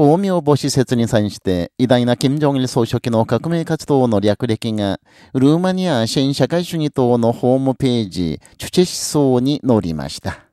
光明母施設に際して偉大な金正日総書記の革命活動の略歴が、ルーマニア新社会主義党のホームページ、チュチェ思想に載りました。